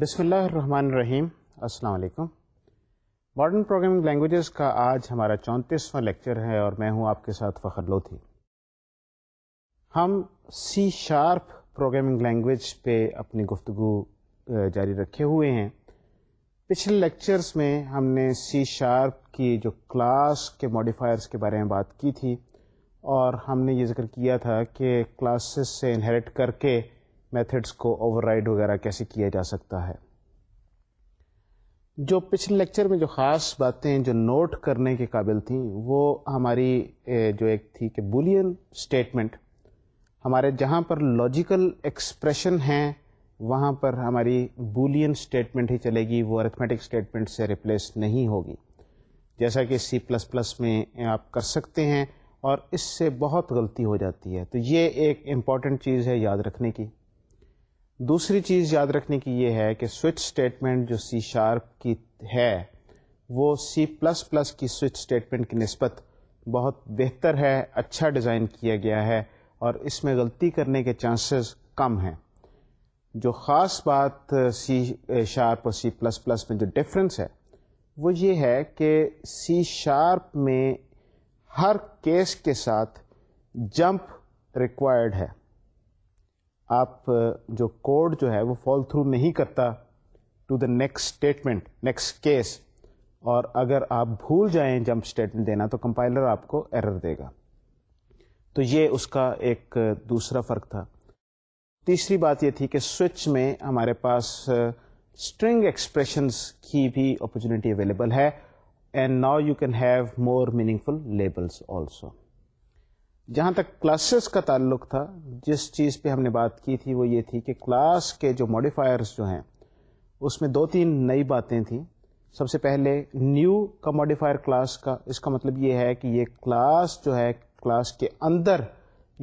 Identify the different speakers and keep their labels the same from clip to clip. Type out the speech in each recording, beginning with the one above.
Speaker 1: بسم اللہ الرحمن الرحیم السلام علیکم ماڈرن پروگرامنگ لینگویجز کا آج ہمارا چونتیسواں لیکچر ہے اور میں ہوں آپ کے ساتھ فخر لوتھی ہم سی شارپ پروگرامنگ لینگویج پہ اپنی گفتگو جاری رکھے ہوئے ہیں پچھلے لیکچرز میں ہم نے سی شارپ کی جو کلاس کے ماڈیفائرز کے بارے میں بات کی تھی اور ہم نے یہ ذکر کیا تھا کہ کلاسز سے انہیریٹ کر کے میتھڈس کو اوور رائڈ وغیرہ کیسے کیا جا سکتا ہے جو پچھلے لیکچر میں جو خاص باتیں جو نوٹ کرنے کے قابل تھیں وہ ہماری جو ایک تھی کہ بولین اسٹیٹمنٹ ہمارے جہاں پر لاجیکل ایکسپریشن ہیں وہاں پر ہماری بولین اسٹیٹمنٹ ہی چلے گی وہ ارتھمیٹک اسٹیٹمنٹ سے ریپلیس نہیں ہوگی جیسا کہ سی پلس پلس میں آپ کر سکتے ہیں اور اس سے بہت غلطی ہو جاتی ہے تو یہ ایک امپورٹنٹ چیز ہے یاد رکھنے کی دوسری چیز یاد رکھنے کی یہ ہے کہ سوئچ اسٹیٹمنٹ جو سی شارپ کی ہے وہ سی پلس پلس کی سوئچ اسٹیٹمنٹ کی نسبت بہت بہتر ہے اچھا ڈیزائن کیا گیا ہے اور اس میں غلطی کرنے کے چانسز کم ہیں جو خاص بات سی شارپ اور سی پلس پلس میں جو ڈفرینس ہے وہ یہ ہے کہ سی شارپ میں ہر کیس کے ساتھ جمپ ریکوائرڈ ہے آپ جو کوڈ جو ہے وہ فال تھرو نہیں کرتا to the next statement next case اور اگر آپ بھول جائیں جمپ اسٹیٹمنٹ دینا تو کمپائلر آپ کو ایرر دے گا تو یہ اس کا ایک دوسرا فرق تھا تیسری بات یہ تھی کہ سوئچ میں ہمارے پاس اسٹرنگ ایکسپریشنس کی بھی اپرچونیٹی اویلیبل ہے and now you can have more meaningful labels also جہاں تک کلاسز کا تعلق تھا جس چیز پہ ہم نے بات کی تھی وہ یہ تھی کہ کلاس کے جو ماڈیفائرس جو ہیں اس میں دو تین نئی باتیں تھیں سب سے پہلے نیو کا ماڈیفائر کلاس کا اس کا مطلب یہ ہے کہ یہ کلاس جو ہے کلاس کے اندر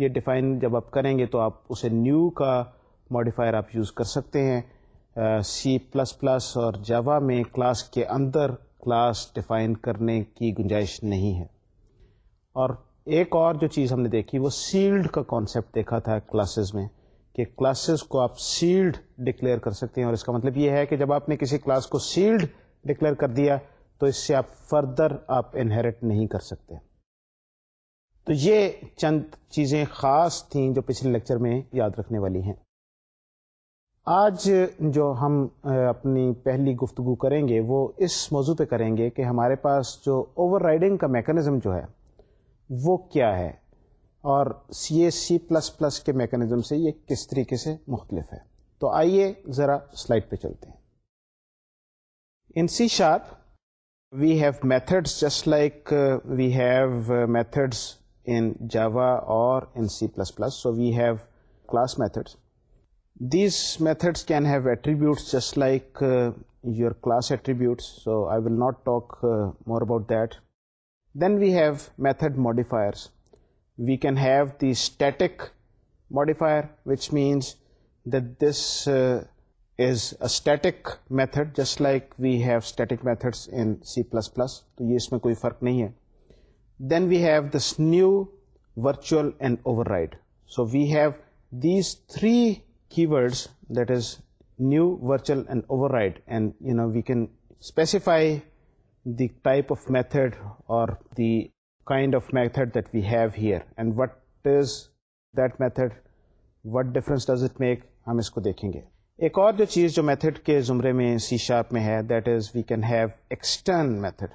Speaker 1: یہ ڈیفائن جب آپ کریں گے تو آپ اسے نیو کا ماڈیفائر آپ یوز کر سکتے ہیں سی پلس پلس اور جاوا میں کلاس کے اندر کلاس ڈیفائن کرنے کی گنجائش نہیں ہے اور ایک اور جو چیز ہم نے دیکھی وہ سیلڈ کا کانسیپٹ دیکھا تھا کلاسز میں کہ کلاسز کو آپ سیلڈ ڈکلیئر کر سکتے ہیں اور اس کا مطلب یہ ہے کہ جب آپ نے کسی کلاس کو سیلڈ ڈکلیئر کر دیا تو اس سے آپ فردر آپ انہیریٹ نہیں کر سکتے تو یہ چند چیزیں خاص تھیں جو پچھلے لیکچر میں یاد رکھنے والی ہیں آج جو ہم اپنی پہلی گفتگو کریں گے وہ اس موضوع پہ کریں گے کہ ہمارے پاس جو اوور رائڈنگ کا میکانزم جو ہے وہ کیا ہے اور C A C plus plus کے میکینزم سے یہ کس طریقے سے مختلف ہے تو آئیے ذرا سلائڈ پہ چلتے ہیں in C sharp we have methods just like we have methods in Java اور in C plus plus so we have class methods these methods can have attributes just like your class attributes so I will not talk more about that then we have method modifiers we can have the static modifier which means this is static method just like we have static methods in C plus plus تو یہ اس میں کوئی فرق نہیں ہے then we have this new virtual and override so we have these three keywords that is new virtual and override and you know we can specify the type of method or the kind of method that we have here and what is that method what difference does it make ہم اس کو دیکھیں گے ایک اور جو چیز جو میتھڈ کے زمرے میں سی شارپ میں ہے that is we can have extern method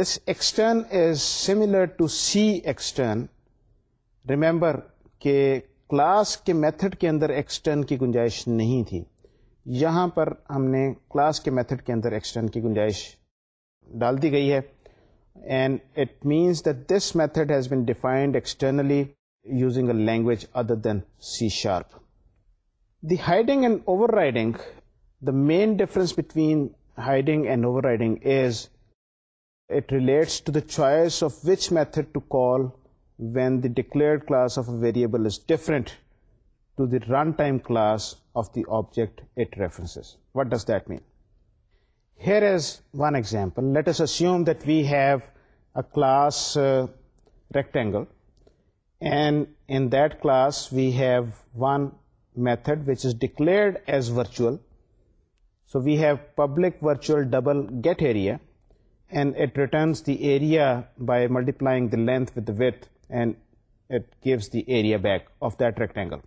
Speaker 1: this extern is similar to C extern remember کہ کلاس کے میتھڈ کے اندر ایکسٹرن کی گنجائش نہیں تھی یہاں پر ہم نے کلاس کے میتھڈ کے اندر ایکسٹرن کی گنجائش ڈال دی گئی ہے and it means that this method has been defined externally using a language other than C sharp the hiding and overriding the main difference between hiding and overriding is it relates to the choice of which method to call when the declared class of variable is different to the run time class of the object it reference what does that mean Here is one example. Let us assume that we have a class uh, rectangle, and in that class we have one method which is declared as virtual. So we have public virtual double get area, and it returns the area by multiplying the length with the width, and it gives the area back of that rectangle.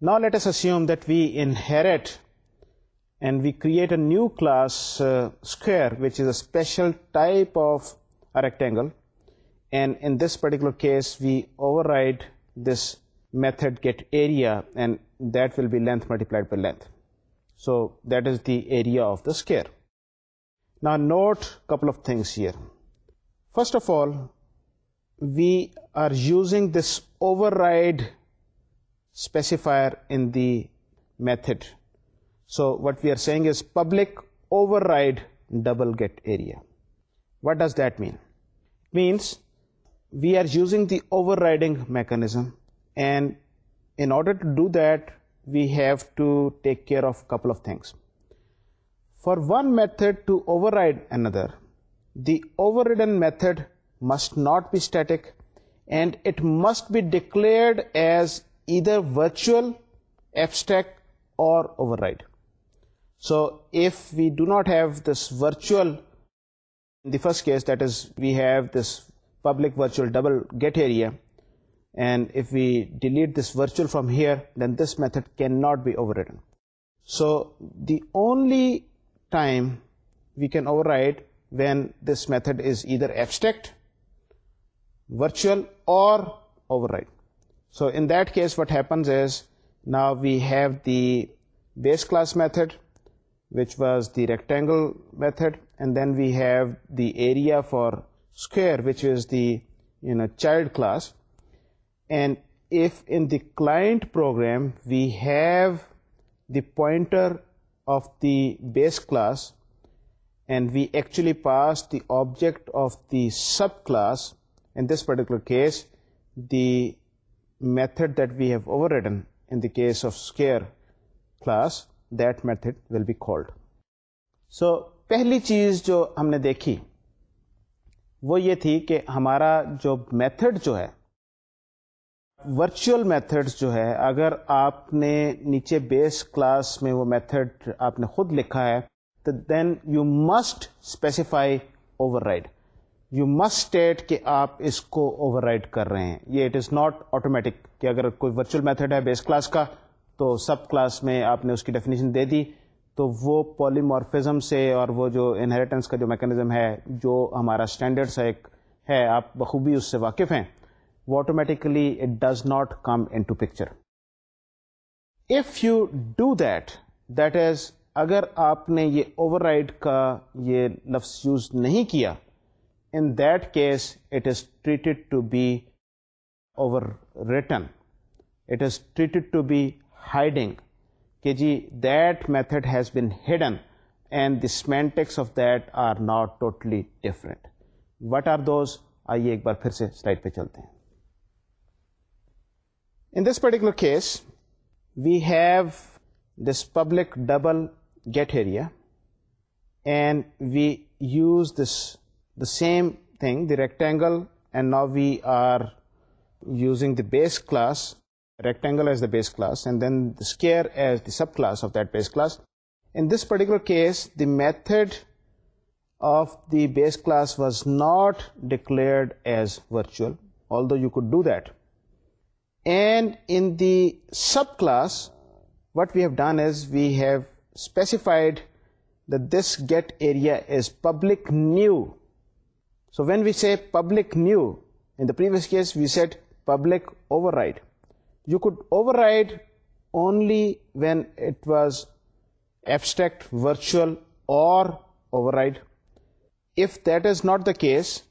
Speaker 1: Now let us assume that we inherit and we create a new class uh, square, which is a special type of a rectangle, and in this particular case we override this method get area, and that will be length multiplied by length. So that is the area of the square. Now note a couple of things here. First of all, we are using this override specifier in the method so what we are saying is public override double get area. What does that mean? It means we are using the overriding mechanism, and in order to do that we have to take care of a couple of things. For one method to override another, the overridden method must not be static, and it must be declared as either virtual, abstract, or override. So if we do not have this virtual, in the first case, that is, we have this public virtual double get area, and if we delete this virtual from here, then this method cannot be overridden. So the only time we can override when this method is either abstract, virtual, or override. So in that case, what happens is, now we have the base class method which was the rectangle method, and then we have the area for square, which is the child class. And if in the client program we have the pointer of the base class and we actually pass the object of the subclass, in this particular case the method that we have overridden in the case of square class پہلی چیز جو ہم نے دیکھی وہ یہ تھی کہ ہمارا جو میتھڈ جو ہے ورچوئل میتھڈ جو ہے اگر آپ نے نیچے بیس کلاس میں وہ میتھڈ آپ نے خود لکھا ہے تو then you must specify override you must state کہ آپ اس کو اوور رائڈ کر رہے ہیں یہ اٹ از ناٹ آٹومیٹک کہ اگر کوئی ورچوئل میتھڈ ہے بیس کلاس کا تو سب کلاس میں آپ نے اس کی ڈیفینیشن دے دی تو وہ پولیمارفزم سے اور وہ جو انہریٹنس کا جو میکینزم ہے جو ہمارا اسٹینڈرڈ ایک ہے آپ بخوبی اس سے واقف ہیں وہ automatically it does not come in to picture if you do that that is اگر آپ نے یہ اوور رائڈ کا یہ لفظ یوز نہیں کیا in that case it is treated to be overwritten it is treated to be کہ جی that method has been hidden and the semantics of that are not totally different what are those آئیے ایک بار پھر سے slide پہ چلتے ہیں in this particular case we have this public double get area and we use this the same thing the rectangle and نا we are using the base class rectangle as the base class and then the square as the subclass of that base class. In this particular case, the method of the base class was not declared as virtual, although you could do that. And in the subclass, what we have done is we have specified that this get area is public new. So when we say public new, in the previous case we said public override you could override only when it was abstract, virtual, or override. If that is not the case,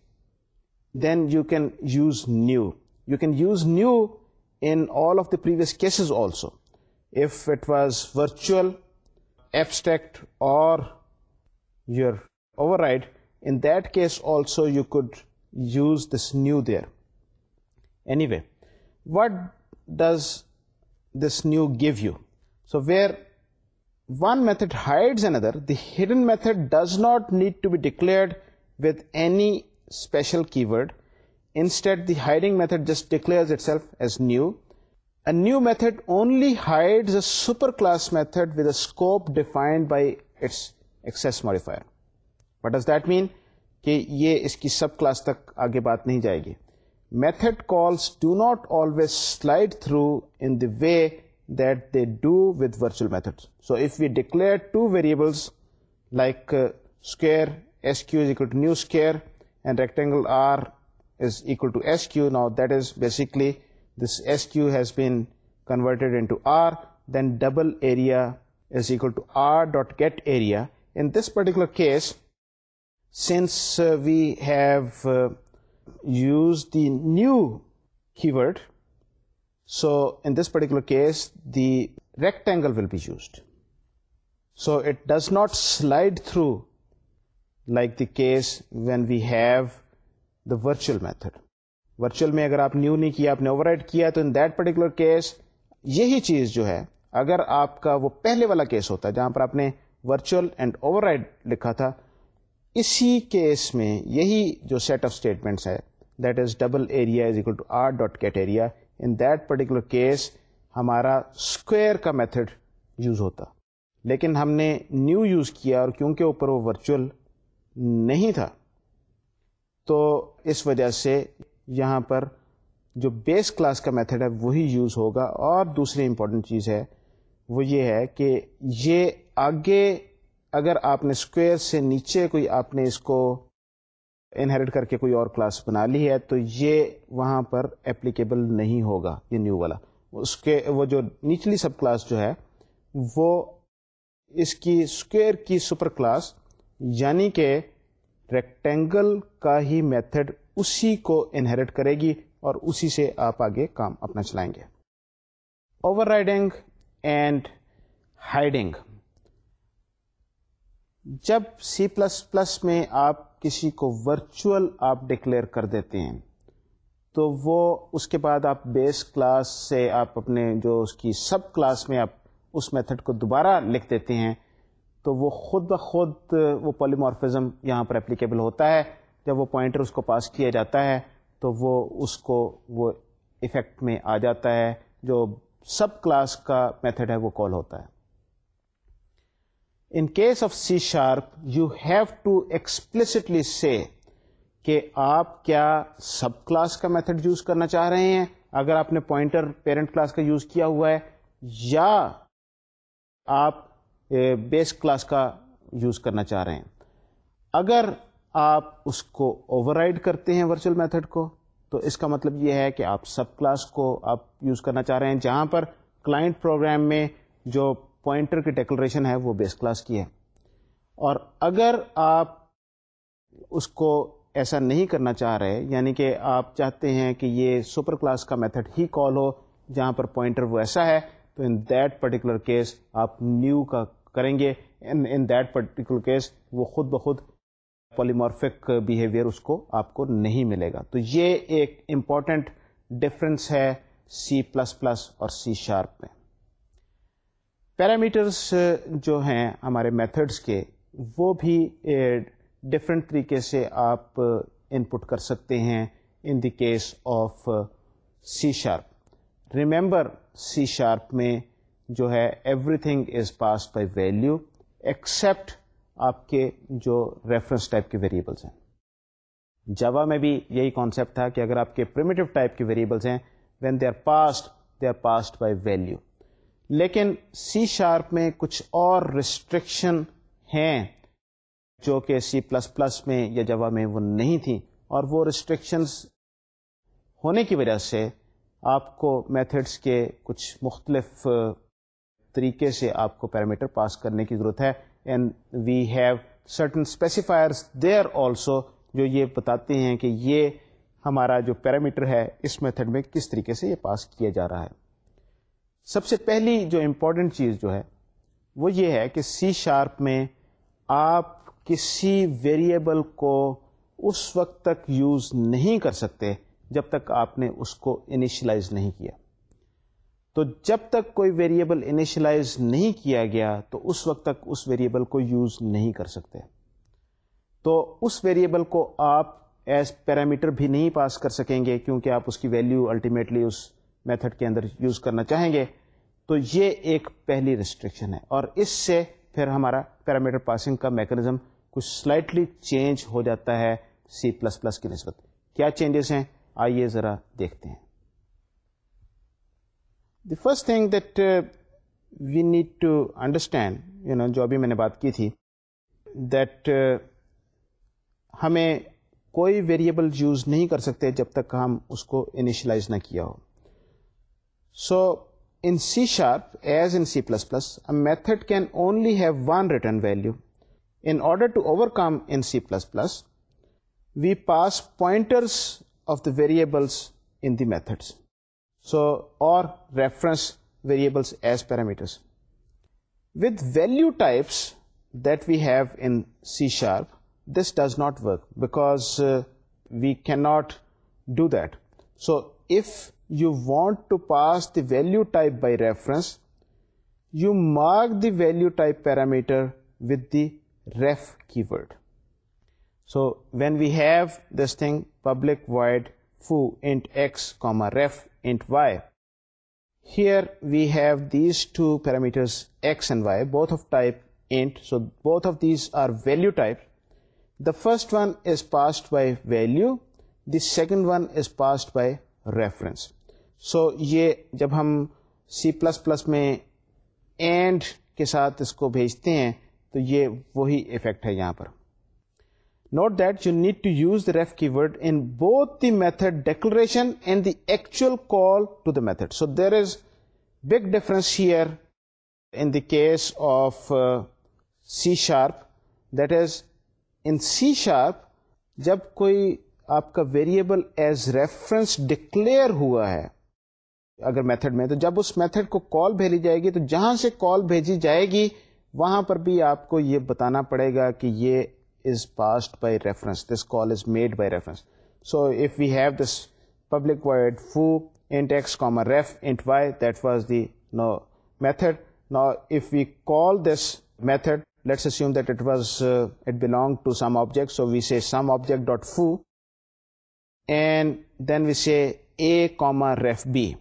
Speaker 1: then you can use new. You can use new in all of the previous cases also. If it was virtual, abstract, or your override, in that case also you could use this new there. Anyway, what does this new give you so where one method hide another the hidden method does not need to be declared with any special keyword instead the hiding method just declare new a new method only hide a superclass method with a scope defined by its access modifier what does that mean کہ یہ اس کی sub class تک آگے بات نہیں جائے گی Method calls do not always slide through in the way that they do with virtual methods. So if we declare two variables like uh, square sq is equal to new square and rectangle r is equal to sq, now that is basically this sq has been converted into r, then double area is equal to r dot get area. In this particular case, since uh, we have uh, use the new keyword so in this particular case the rectangle will be used so it does not slide through like this when we have the virtual method virtual میں اگر آپ new نہیں کیا آپ نے override کیا تو in particular case یہی چیز جو ہے اگر آپ کا وہ پہلے والا کیس ہوتا ہے جہاں پر آپ نے ورچوئل اینڈ اوور رائڈ لکھا تھا اسی کیس میں یہی جو سیٹ آف اسٹیٹمنٹس ہے that is double area is equal to R dot cat area in that particular case ہمارا اسکویئر کا میتھڈ یوز ہوتا لیکن ہم نے نیو یوز کیا اور کیونکہ اوپر وہ ورچوئل نہیں تھا تو اس وجہ سے یہاں پر جو بیس کلاس کا میتھڈ ہے وہی یوز ہوگا اور دوسری امپورٹنٹ چیز ہے وہ یہ ہے کہ یہ آگے اگر آپ نے اسکوئر سے نیچے کوئی آپ نے اس کو انہیریٹ کر کے کوئی اور کلاس بنا لی ہے تو یہ وہاں پر اپلیکیبل نہیں ہوگا یہ نیو والا اس کے وہ جو نیچلی سب کلاس جو ہے وہ اس کی اسکویئر کی سپر کلاس یعنی کہ ریکٹینگل کا ہی میتھڈ اسی کو انہیریٹ کرے گی اور اسی سے آپ آگے کام اپنا چلائیں گے اوور رائڈنگ اینڈ ہائڈنگ جب سی پلس پلس میں آپ کسی کو ورچوئل آپ ڈکلیئر کر دیتے ہیں تو وہ اس کے بعد آپ بیس کلاس سے آپ اپنے جو اس کی سب کلاس میں آپ اس میتھڈ کو دوبارہ لکھ دیتے ہیں تو وہ خود بخود وہ پولیمارفزم یہاں پر اپلیکیبل ہوتا ہے جب وہ پوائنٹر اس کو پاس کیا جاتا ہے تو وہ اس کو وہ افیکٹ میں آ جاتا ہے جو سب کلاس کا میتھڈ ہے وہ کال ہوتا ہے in case of C sharp you have to explicitly say کہ آپ کیا سب کلاس کا میتھڈ یوز کرنا چاہ رہے ہیں اگر آپ نے پوائنٹر پیرنٹ کلاس کا یوز کیا ہوا ہے یا آپ بیس کلاس کا یوز کرنا چاہ رہے ہیں اگر آپ اس کو اوور کرتے ہیں ورچوئل میتھڈ کو تو اس کا مطلب یہ ہے کہ آپ سب کلاس کو آپ یوز کرنا چاہ رہے ہیں جہاں پر کلائنٹ پروگرام میں جو پوائنٹر کی ڈیکلریشن ہے وہ بیس کلاس کی ہے اور اگر آپ اس کو ایسا نہیں کرنا چاہ رہے یعنی کہ آپ چاہتے ہیں کہ یہ سپر کلاس کا میتھڈ ہی کال ہو جہاں پر پوائنٹر وہ ایسا ہے تو ان دیٹ پرٹیکولر کیس آپ نیو کا کریں گے ان دیٹ پرٹیکولر کیس وہ خود بخود پولیمارفک بیہیویئر اس کو آپ کو نہیں ملے گا تو یہ ایک امپورٹنٹ ڈفرینس ہے سی پلس پلس اور سی شارپ میں پیرامیٹرس جو ہیں ہمارے میتھڈس کے وہ بھی ڈفرینٹ طریقے سے آپ ان پٹ کر سکتے ہیں in the case of C sharp remember C sharp میں جو ہے everything is pass by value except آپ کے جو ریفرنس ٹائپ کے ویریبلس ہیں جوا میں بھی یہی کانسیپٹ تھا کہ اگر آپ کے پرمیٹو ٹائپ کے ویریبلس ہیں when they are passed they are passed by value لیکن سی شارپ میں کچھ اور ریسٹرکشن ہیں جو کہ سی پلس پلس میں یا جوا میں وہ نہیں تھیں اور وہ ریسٹرکشنس ہونے کی وجہ سے آپ کو میتھڈس کے کچھ مختلف طریقے سے آپ کو پیرامیٹر پاس کرنے کی ضرورت ہے and we have certain specifiers they are also جو یہ بتاتے ہیں کہ یہ ہمارا جو پیرامیٹر ہے اس میتھڈ میں کس طریقے سے یہ پاس کیا جا رہا ہے سب سے پہلی جو امپورٹنٹ چیز جو ہے وہ یہ ہے کہ سی شارپ میں آپ کسی ویریبل کو اس وقت تک یوز نہیں کر سکتے جب تک آپ نے اس کو انیشلائز نہیں کیا تو جب تک کوئی ویریبل انیشلائز نہیں کیا گیا تو اس وقت تک اس ویریبل کو یوز نہیں کر سکتے تو اس ویریبل کو آپ ایز پیرامیٹر بھی نہیں پاس کر سکیں گے کیونکہ آپ اس کی ویلیو الٹیمیٹلی اس میتھڈ کے اندر یوز کرنا چاہیں گے تو یہ ایک پہلی ریسٹرکشن ہے اور اس سے پھر ہمارا پیرامیٹر پاسنگ کا میکنزم کچھ سلائٹلی چینج ہو جاتا ہے سی پلس پلس کی نسبت کیا چینجز ہیں آئیے ذرا دیکھتے ہیں the first thing that we need to understand you know جو ابھی میں نے بات کی تھی دیٹ uh, ہمیں کوئی ویریبل یوز نہیں کر سکتے جب تک ہم اس کو انیشلائز نہ کیا ہو So in C#, as in C++, a method can only have one return value. In order to overcome in C++, we pass pointers of the variables in the methods, so or reference variables as parameters. With value types that we have in C#, this does not work because uh, we cannot do that. So if you want to pass the value type by reference, you mark the value type parameter with the ref keyword. So when we have this thing public void foo int x comma ref int y, here we have these two parameters x and y, both of type int, so both of these are value types. The first one is passed by value, the second one is passed by reference. So یہ جب ہم C plus plus میں and کے ساتھ اس کو بھیجتے ہیں تو یہ وہی افیکٹ ہے یہاں پر note that you need to use the ref keyword in both the method declaration and the actual call to the method so there is big difference here in the case of C sharp that is in C sharp جب کوئی آپ کا variable as reference declare ہوا ہے اگر method میں تو جب اس میتھڈ کو کال بھیجی جائے گی تو جہاں سے کال بھیجی جائے گی وہاں پر بھی آپ کو یہ بتانا پڑے گا کہ یہ is passed by reference this call is made by reference so if we have this public foo int int x ref y that was the new method نا if we call this method let's it belong to some object so we say some object dot foo and then we say a comma ref b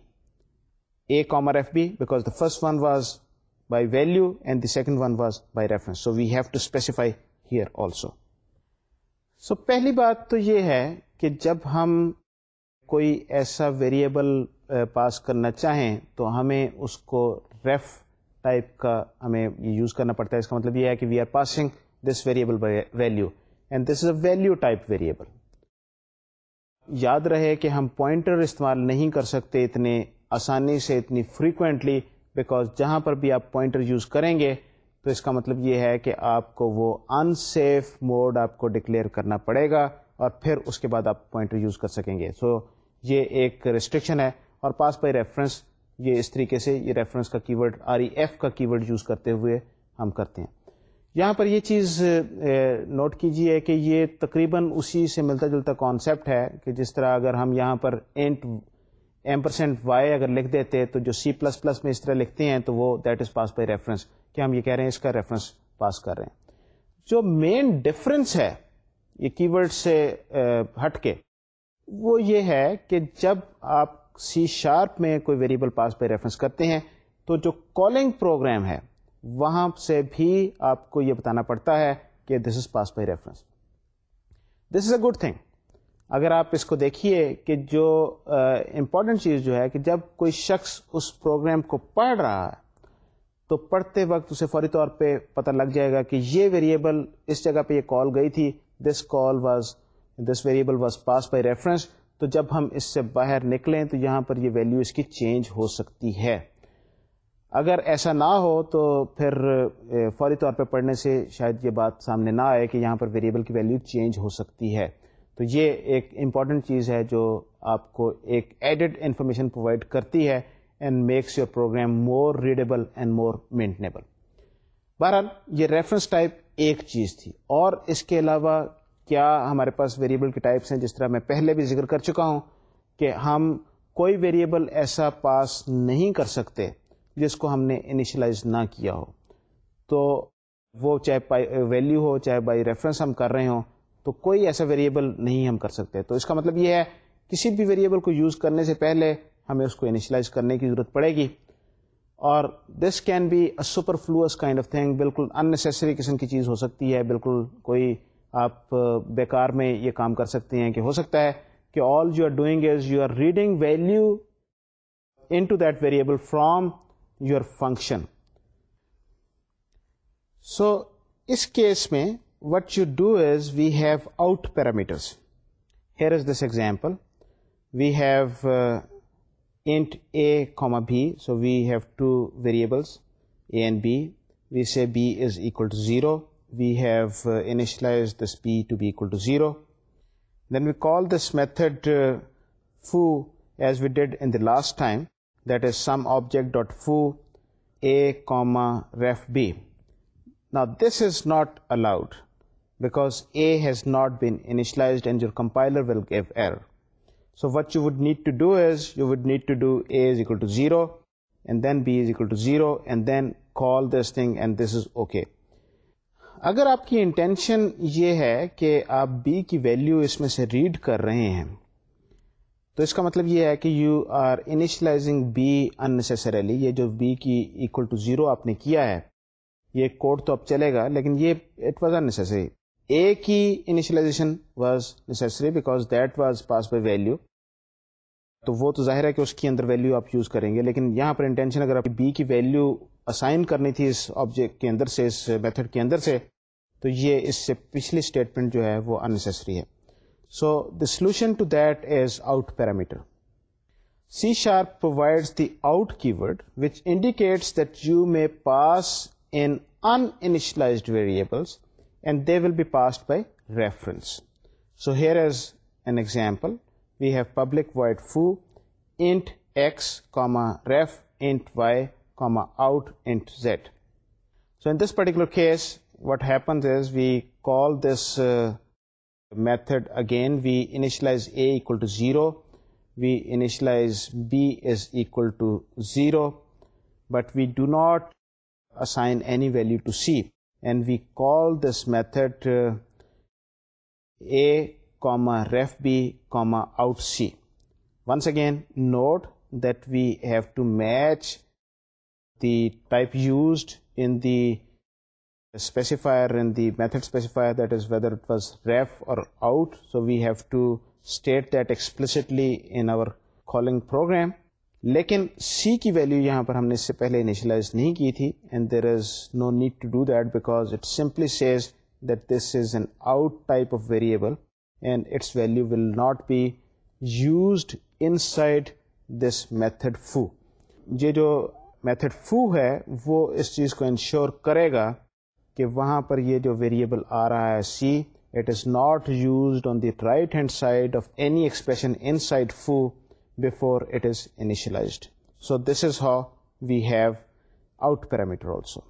Speaker 1: first one was by value and the second one was by ref so we've to specify here also so پہلی بات تو یہ ہے کہ جب ہم کوئی ایسا ویریبل پاس uh, کرنا چاہیں تو ہمیں اس کو ریف ٹائپ کا ہمیں یوز کرنا پڑتا ہے اس کا مطلب یہ ہے کہ we are passing this variable by value and this is a value type variable یاد رہے کہ ہم پوائنٹر استعمال نہیں کر سکتے اتنے آسانی سے اتنی فریکوینٹلی بیکاز جہاں پر بھی آپ پوائنٹر یوز کریں گے تو اس کا مطلب یہ ہے کہ آپ کو وہ انسیف موڈ آپ کو ڈکلیئر کرنا پڑے گا اور پھر اس کے بعد آپ پوائنٹر یوز کر سکیں گے سو so, یہ ایک ریسٹرکشن ہے اور پاس بائی ریفرنس یہ اس طریقے سے یہ ریفرنس کا keyword R E F کا کی ورڈ یوز کرتے ہوئے ہم کرتے ہیں یہاں پر یہ چیز نوٹ کیجیے کہ یہ تقریباً اسی سے ملتا جلتا کانسیپٹ ہے کہ جس طرح اگر ہم یہاں پر اینٹ ایم پرسینٹ وائی اگر لکھ دیتے تو جو سی پلس پلس میں اس طرح لکھتے ہیں تو وہ that is pass by reference کہ ہم یہ کہہ رہے ہیں اس کا ریفرنس پاس کر رہے ہیں جو مین ڈفرنس ہے یہ کی ورڈ سے ہٹ کے وہ یہ ہے کہ جب آپ سی شارپ میں کوئی ویریبل پاس بائی ریفرنس کرتے ہیں تو جو کالنگ پروگرام ہے وہاں سے بھی آپ کو یہ بتانا پڑتا ہے کہ this is pass by reference this is a good thing اگر آپ اس کو دیکھیے کہ جو امپورٹنٹ چیز جو ہے کہ جب کوئی شخص اس پروگرام کو پڑھ رہا ہے تو پڑھتے وقت اسے فوری طور پہ پتہ لگ جائے گا کہ یہ ویریبل اس جگہ پہ یہ کال گئی تھی this call was this variable was pass by reference تو جب ہم اس سے باہر نکلیں تو یہاں پر یہ ویلیو اس کی چینج ہو سکتی ہے اگر ایسا نہ ہو تو پھر فوری طور پہ پڑھنے سے شاید یہ بات سامنے نہ آئے کہ یہاں پر ویریبل کی ویلیو چینج ہو سکتی ہے تو یہ ایک امپورٹنٹ چیز ہے جو آپ کو ایک ایڈڈ انفارمیشن پرووائڈ کرتی ہے and makes your program more readable and more maintainable بہرحال یہ ریفرنس ٹائپ ایک چیز تھی اور اس کے علاوہ کیا ہمارے پاس ویریبل کے ٹائپس ہیں جس طرح میں پہلے بھی ذکر کر چکا ہوں کہ ہم کوئی ویریبل ایسا پاس نہیں کر سکتے جس کو ہم نے انیشلائز نہ کیا ہو تو وہ چاہے بائی ویلیو ہو چاہے بائی ریفرنس ہم کر رہے ہوں تو کوئی ایسا ویریبل نہیں ہم کر سکتے تو اس کا مطلب یہ ہے کسی بھی ویریبل کو یوز کرنے سے پہلے ہمیں اس کو انیشلائز کرنے کی ضرورت پڑے گی اور this can be a superfluous kind of thing بالکل انسری قسم کی چیز ہو سکتی ہے بالکل کوئی آپ بیکار میں یہ کام کر سکتے ہیں کہ ہو سکتا ہے کہ all you are doing is you are reading value in to that variable from your function so us case میں what you do is we have out parameters. Here is this example. We have uh, int a comma b, so we have two variables a and b. We say b is equal to 0. We have uh, initialized this b to be equal to 0. Then we call this method uh, foo as we did in the last time, that is some object dot foo a comma ref b. Now this is not allowed. Because a has not been would and your compiler will give equal so what you would need to do is you would need to a zero and b is equal اگر آپ کی intention یہ ہے کہ آپ B کی value اس میں سے ریڈ کر رہے ہیں تو اس کا مطلب یہ ہے کہ you are initializing b unnecessarily یہ جو بی کی ایکول ٹو زیرو آپ نے کیا ہے یہ کوڈ تو اب چلے گا لیکن یہ اٹ واز انسری کی initialization was necessary because that was pass by value. تو وہ تو ظاہر ہے کہ اس کی اندر ویلو آپ یوز کریں گے لیکن یہاں پر انٹینشن اگر آپ بی کی ویلو اسائن کرنی تھی اس آبجیکٹ کے اندر سے اس میتھڈ کے اندر سے تو یہ اس سے پچھلی اسٹیٹمنٹ جو ہے وہ انسری ہے so the solution to that is out parameter C sharp provide the out keyword which indicates that you may pass uninitialized variables and they will be passed by reference. So here is an example. We have public void foo int x comma ref int y comma out int z. So in this particular case, what happens is we call this uh, method again. We initialize a equal to 0, we initialize b is equal to 0, but we do not assign any value to c and we call this method uh, a comma ref b comma out c. Once again, note that we have to match the type used in the specifier and the method specifier, that is whether it was ref or out. So we have to state that explicitly in our calling program. لیکن سی کی value یہاں پر ہم نے اس سے پہلے initialize نہیں کی تھی and there is no need to do that because it simply says that this is an out type of variable and its value will not be used inside this method foo یہ جو method فو ہے وہ اس چیز کو ensure کرے گا کہ وہاں پر یہ جو ویریبل آ رہا ہے see it is not used on the right hand side of any expression inside foo ائڈ so this is how we've out parameter also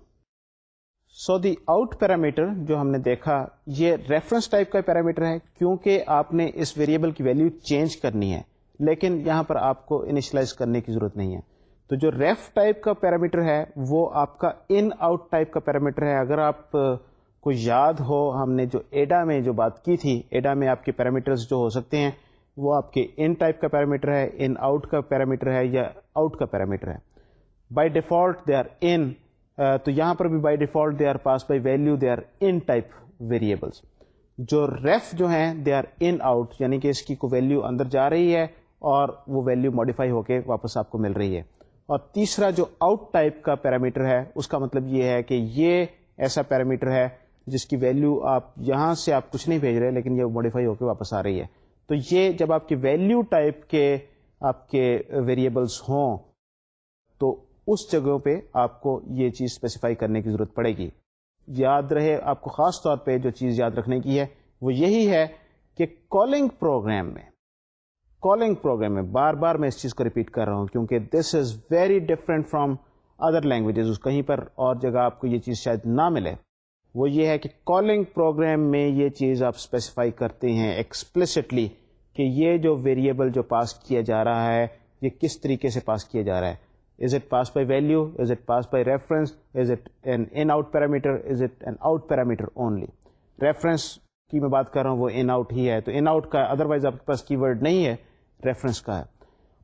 Speaker 1: so the out parameter جو ہم نے دیکھا یہ ریفرنس ٹائپ کا پیرامیٹر ہے کیونکہ آپ نے اس ویریبل کی ویلیو چینج کرنی ہے لیکن یہاں پر آپ کو انیشلائز کرنے کی ضرورت نہیں ہے تو جو ریف ٹائپ کا پیرامیٹر ہے وہ آپ کا ان آؤٹ ٹائپ کا پیرامیٹر ہے اگر آپ کو یاد ہو ہم نے جو ایڈا میں جو بات کی تھی ایڈا میں آپ کے پیرامیٹرز جو ہو سکتے ہیں وہ آپ کے ان ٹائپ کا پیرامیٹر ہے ان آؤٹ کا پیرامیٹر ہے یا آؤٹ کا پیرامیٹر ہے by default they are in تو یہاں پر بھی by default they are pass by value they are in type variables جو ریف جو ہیں دے آر ان آؤٹ یعنی کہ اس کی کو ویلو اندر جا رہی ہے اور وہ ویلو ماڈیفائی ہو کے واپس آپ کو مل رہی ہے اور تیسرا جو آؤٹ ٹائپ کا پیرامیٹر ہے اس کا مطلب یہ ہے کہ یہ ایسا پیرامیٹر ہے جس کی ویلو آپ یہاں سے آپ کچھ نہیں بھیج رہے لیکن یہ ماڈیفائی ہو کے واپس آ رہی ہے تو یہ جب آپ کی ویلیو ٹائپ کے آپ کے ویریبلس ہوں تو اس جگہوں پہ آپ کو یہ چیز اسپیسیفائی کرنے کی ضرورت پڑے گی یاد رہے آپ کو خاص طور پہ جو چیز یاد رکھنے کی ہے وہ یہی ہے کہ کالنگ پروگرام میں کالنگ پروگرام میں بار بار میں اس چیز کو ریپیٹ کر رہا ہوں کیونکہ this is very different from other languages کہیں پر اور جگہ آپ کو یہ چیز شاید نہ ملے وہ یہ ہے کہ کالنگ پروگرام میں یہ چیز آپ اسپیسیفائی کرتے ہیں ایکسپلسٹلی کہ یہ جو ویریبل جو پاس کیا جا رہا ہے یہ کس طریقے سے پاس کیا جا رہا ہے is it pass by value is it pass by reference is it an in out parameter is it an out parameter only reference کی میں بات کر رہا ہوں وہ ان آؤٹ ہی ہے تو ان آؤٹ کا ادر وائز آپ کے پاس کی ورڈ نہیں ہے ریفرنس کا ہے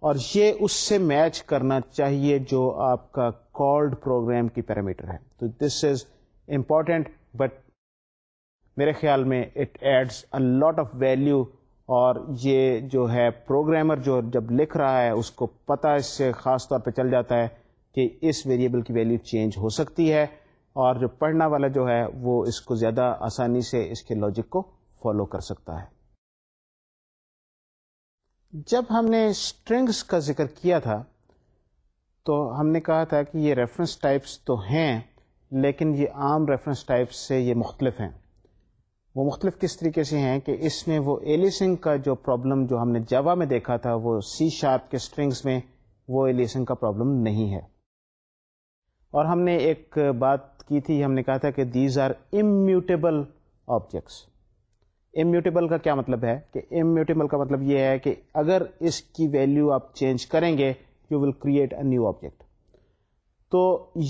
Speaker 1: اور یہ اس سے میچ کرنا چاہیے جو آپ کا کالڈ پروگرام کی پیرامیٹر ہے تو دس از امپورٹینٹ بٹ میرے خیال میں it adds a lot of value اور یہ جو ہے پروگرامر جو جب لکھ رہا ہے اس کو پتہ اس سے خاص طور پہ چل جاتا ہے کہ اس ویریبل کی ویلیو چینج ہو سکتی ہے اور جو پڑھنا والا جو ہے وہ اس کو زیادہ آسانی سے اس کے لاجک کو فالو کر سکتا ہے جب ہم نے اسٹرنگس کا ذکر کیا تھا تو ہم نے کہا تھا کہ یہ ریفرنس ٹائپس تو ہیں لیکن یہ عام ریفرنس ٹائپ سے یہ مختلف ہیں وہ مختلف کس طریقے سے ہیں کہ اس میں وہ ایلیسنگ کا جو پرابلم جو ہم نے جوا میں دیکھا تھا وہ سی شارپ کے اسٹرنگس میں وہ ایلیسنگ کا پرابلم نہیں ہے اور ہم نے ایک بات کی تھی ہم نے کہا تھا کہ these are immutable objects immutable کا کیا مطلب ہے کہ امیوٹیبل کا مطلب یہ ہے کہ اگر اس کی ویلیو آپ چینج کریں گے you will create a new object تو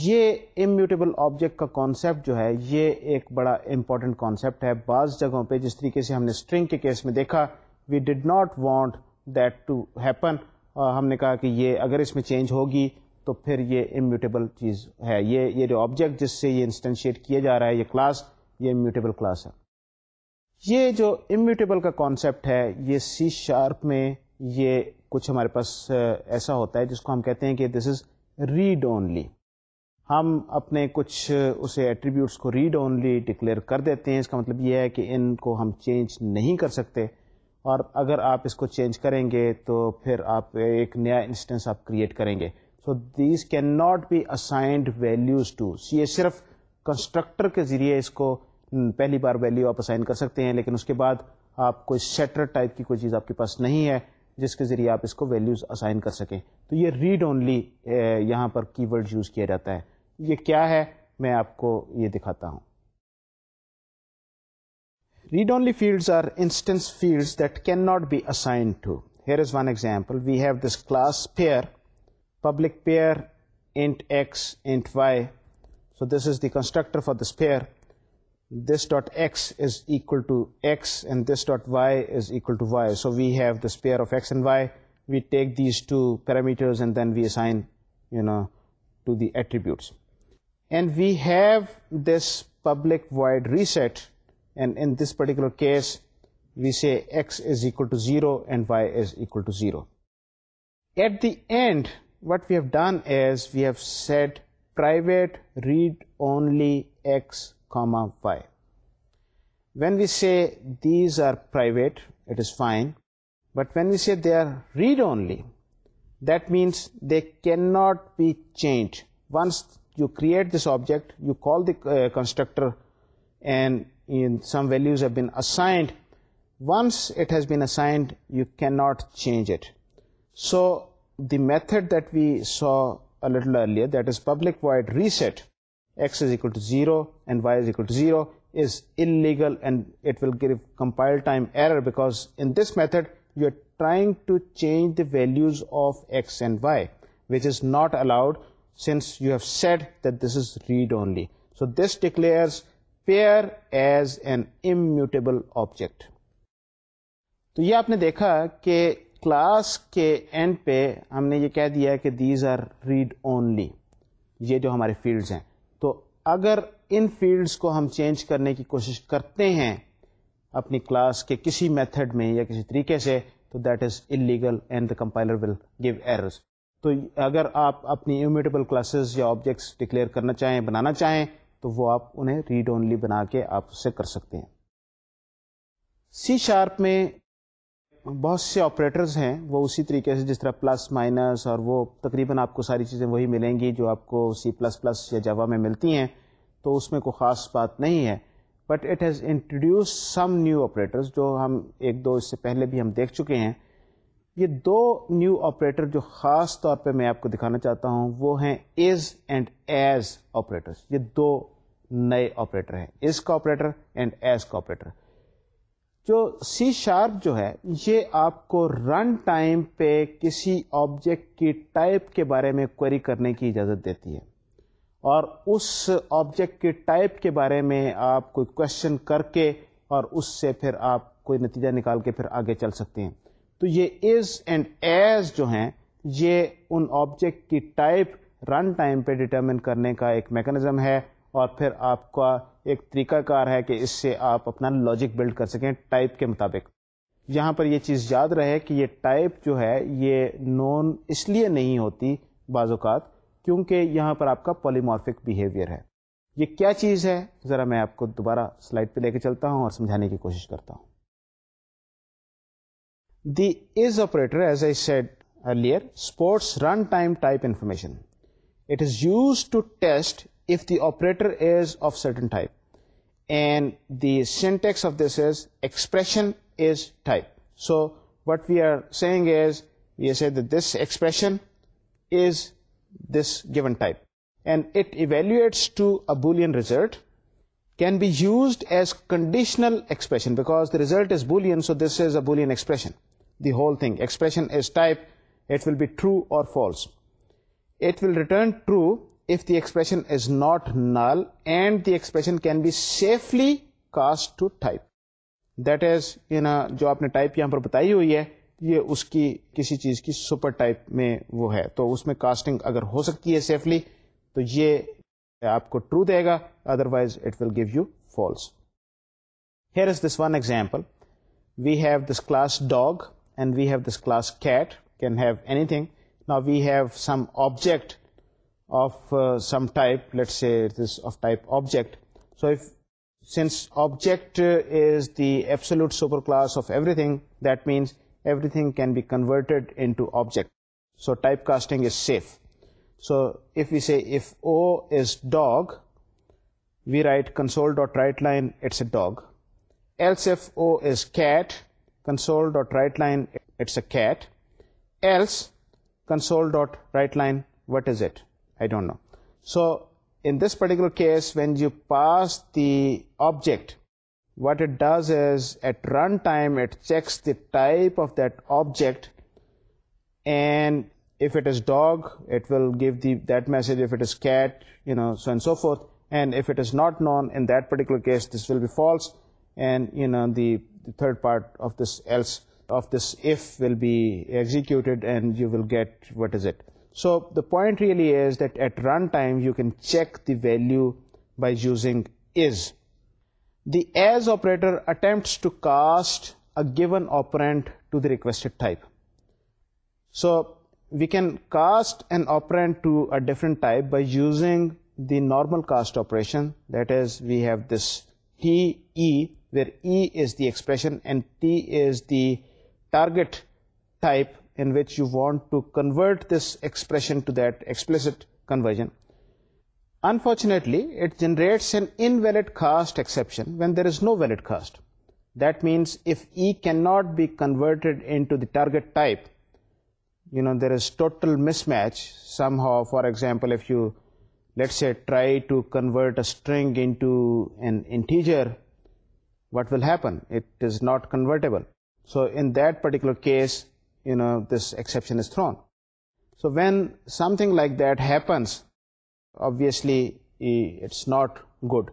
Speaker 1: یہ امیوٹیبل آبجیکٹ کا کانسیپٹ جو ہے یہ ایک بڑا امپورٹنٹ کانسیپٹ ہے بعض جگہوں پہ جس طریقے سے ہم نے اسٹرنگ کے کیس میں دیکھا we did not want that to happen ہم نے کہا کہ یہ اگر اس میں چینج ہوگی تو پھر یہ امیوٹیبل چیز ہے یہ یہ جو آبجیکٹ جس سے یہ انسٹنشیٹ کیا جا رہا ہے یہ کلاس یہ امیوٹیبل کلاس ہے یہ جو امیوٹیبل کا کانسیپٹ ہے یہ سی شارپ میں یہ کچھ ہمارے پاس ایسا ہوتا ہے جس کو ہم کہتے ہیں کہ دس از ریڈ اونلی ہم اپنے کچھ اسے ایٹریبیوٹس کو ریڈ اونلی ڈکلیئر کر دیتے ہیں اس کا مطلب یہ ہے کہ ان کو ہم چینج نہیں کر سکتے اور اگر آپ اس کو چینج کریں گے تو پھر آپ ایک نیا انسٹنس آپ کریٹ کریں گے so these can not be assigned values to یہ صرف کنسٹرکٹر کے ذریعے اس کو پہلی بار ویلیو آپ اسائن کر سکتے ہیں لیکن اس کے بعد آپ کوئی سیٹر ٹائپ کی کوئی چیز آپ کے پاس نہیں ہے جس کے ذریعے آپ اس کو ویلیوز اسائن کر سکیں تو یہ ریڈ اونلی یہاں پر کی ورڈ یوز کیا جاتا ہے یہ کیا ہے میں آپ کو یہ دکھاتا ہوں read only fields are instance fields that can not be assign to here is one example we have this class pair public pair int int x y so this is the constructor for this pair س dot x is equal to x and this dot y is equal to y so we have the pair these two parameter attributes we have this public to zero and y is equal to zero at the end what we have done is we have set private read only comma y. When we say these are private, it is fine, but when we say they are read-only, that means they cannot be changed. Once you create this object, you call the uh, constructor, and in some values have been assigned. Once it has been assigned, you cannot change it. So the method that we saw a little earlier, that is public void reset, x equal to zero and y is equal to zero is illegal and it while time error because method you are trying to change the values of x and y which is not allowed since you have said this is read only so this declares pair as an immutable object تو یہ آپ نے دیکھا کہ class کے end پہ ہم نے یہ کہہ دیا کہ دیز آر ریڈ اونلی یہ جو ہمارے فیلڈز ہیں تو اگر ان فیلڈز کو ہم چینج کرنے کی کوشش کرتے ہیں اپنی کلاس کے کسی میتھڈ میں یا کسی طریقے سے تو that is illegal and the compiler will give errors تو اگر آپ اپنی امیٹیبل کلاسز یا آبجیکٹس ڈکلیئر کرنا چاہیں بنانا چاہیں تو وہ آپ انہیں ریڈ اونلی بنا کے آپ اسے کر سکتے ہیں سی شارپ میں بہت سے آپریٹرز ہیں وہ اسی طریقے سے جس طرح پلس مائنس اور وہ تقریباً آپ کو ساری چیزیں وہی ملیں گی جو آپ کو سی پلس پلس یا جوا میں ملتی ہیں تو اس میں کوئی خاص بات نہیں ہے but it has introduce some new operators جو ہم ایک دو اس سے پہلے بھی ہم دیکھ چکے ہیں یہ دو نیو آپریٹر جو خاص طور پہ میں آپ کو دکھانا چاہتا ہوں وہ ہیں از اینڈ ایز آپریٹرس یہ دو نئے آپریٹر ہیں از کا آپریٹر اینڈ ایز کا آپریٹر جو سی شارپ جو ہے یہ آپ کو رن ٹائم پہ کسی آبجیکٹ کی ٹائپ کے بارے میں کوئری کرنے کی اجازت دیتی ہے اور اس آبجیکٹ کی ٹائپ کے بارے میں آپ کوشچن کر کے اور اس سے پھر آپ کوئی نتیجہ نکال کے پھر آگے چل سکتے ہیں تو یہ از اینڈ ایز جو ہیں یہ ان آبجیکٹ کی ٹائپ رن ٹائم پہ ڈیٹرمن کرنے کا ایک میکنزم ہے اور پھر آپ کا ایک طریقہ کار ہے کہ اس سے آپ اپنا لاجک بلڈ کر سکیں ٹائپ کے مطابق یہاں پر یہ چیز یاد رہے کہ یہ ٹائپ جو ہے یہ نون اس لیے نہیں ہوتی بعض اوقات کیونکہ یہاں پر آپ کا پولیمارفک بیہیویئر ہے یہ کیا چیز ہے ذرا میں آپ کو دوبارہ سلائڈ پہ لے کے چلتا ہوں اور سمجھانے کی کوشش کرتا ہوں the is operator as I said earlier supports run time type information it is used to test if the operator is of certain type. And the syntax of this is expression is type. So what we are saying is, we say that this expression is this given type, and it evaluates to a Boolean result, can be used as conditional expression because the result is Boolean, so this is a Boolean expression. The whole thing, expression is type, it will be true or false. It will return true if the expression is not null and the expression can be safely cast to type. That is, you know, جو آپ نے type یہاں پر بتائی ہوئی ہے یہ اس کی کسی چیز کی سپر ٹائپ میں وہ ہے تو اس میں کاسٹنگ اگر ہو سکتی ہے سیفلی تو یہ آپ کو ٹرو دے گا otherwise it will give you false here is this one example we have this class dog and we have this class cat can have anything نا we have some object of uh, some type, let's say it is of type object. So since object uh, is the absolute superclass of everything, that means everything can be converted into object. So typecasting is safe. So if we say if O is dog, we write console.WriteLine, it's a dog. Else if O is cat, console.WriteLine, it's a cat. Else console.WriteLine, what is it? I don't know. So in this particular case, when you pass the object, what it does is at runtime it checks the type of that object, and if it is dog, it will give that message. If it is cat, so and so forth. And if it is not known, in that particular case, this will be false. And, the third part of this else, of this if will be executed, and you will get, what is it? So the point really is that at runtime you can check the value by using is. The as operator attempts to cast a given operand to the requested type. So we can cast an operand to a different type by using the normal cast operation. That is, we have this T, E, where E is the expression and T is the target type which you want to convert this expression unfortunately was there valid cast then will ہیپنٹبل so in particular case this exception is thrown. So when something like that happens, obviously it's not good.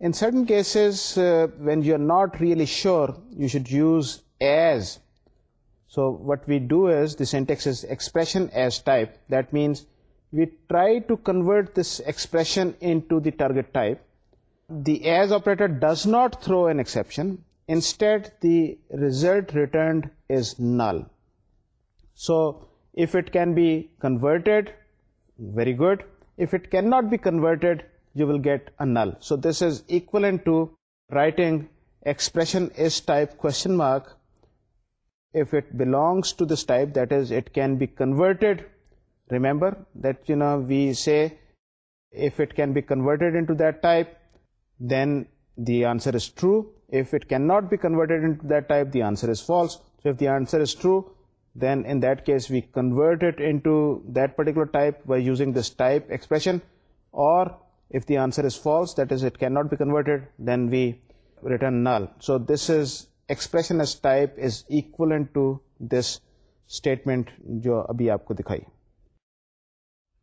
Speaker 1: In certain cases, uh, when you're not really sure, you should use as. So what we do is, the syntax is expression as type. That means we try to convert this expression into the target type. The as operator does not throw an exception. Instead, the result returned is null. So if it can be converted, very good. If it cannot be converted, you will get a null. So this is equivalent to writing expression is type question mark if it belongs to this type, that is it can be converted. Remember that we say if it can be converted into that type, then the answer is true. If it cannot be converted into that type, the answer is false. Inverted null so this is expression statement جو ابھی آپ کو دکھائی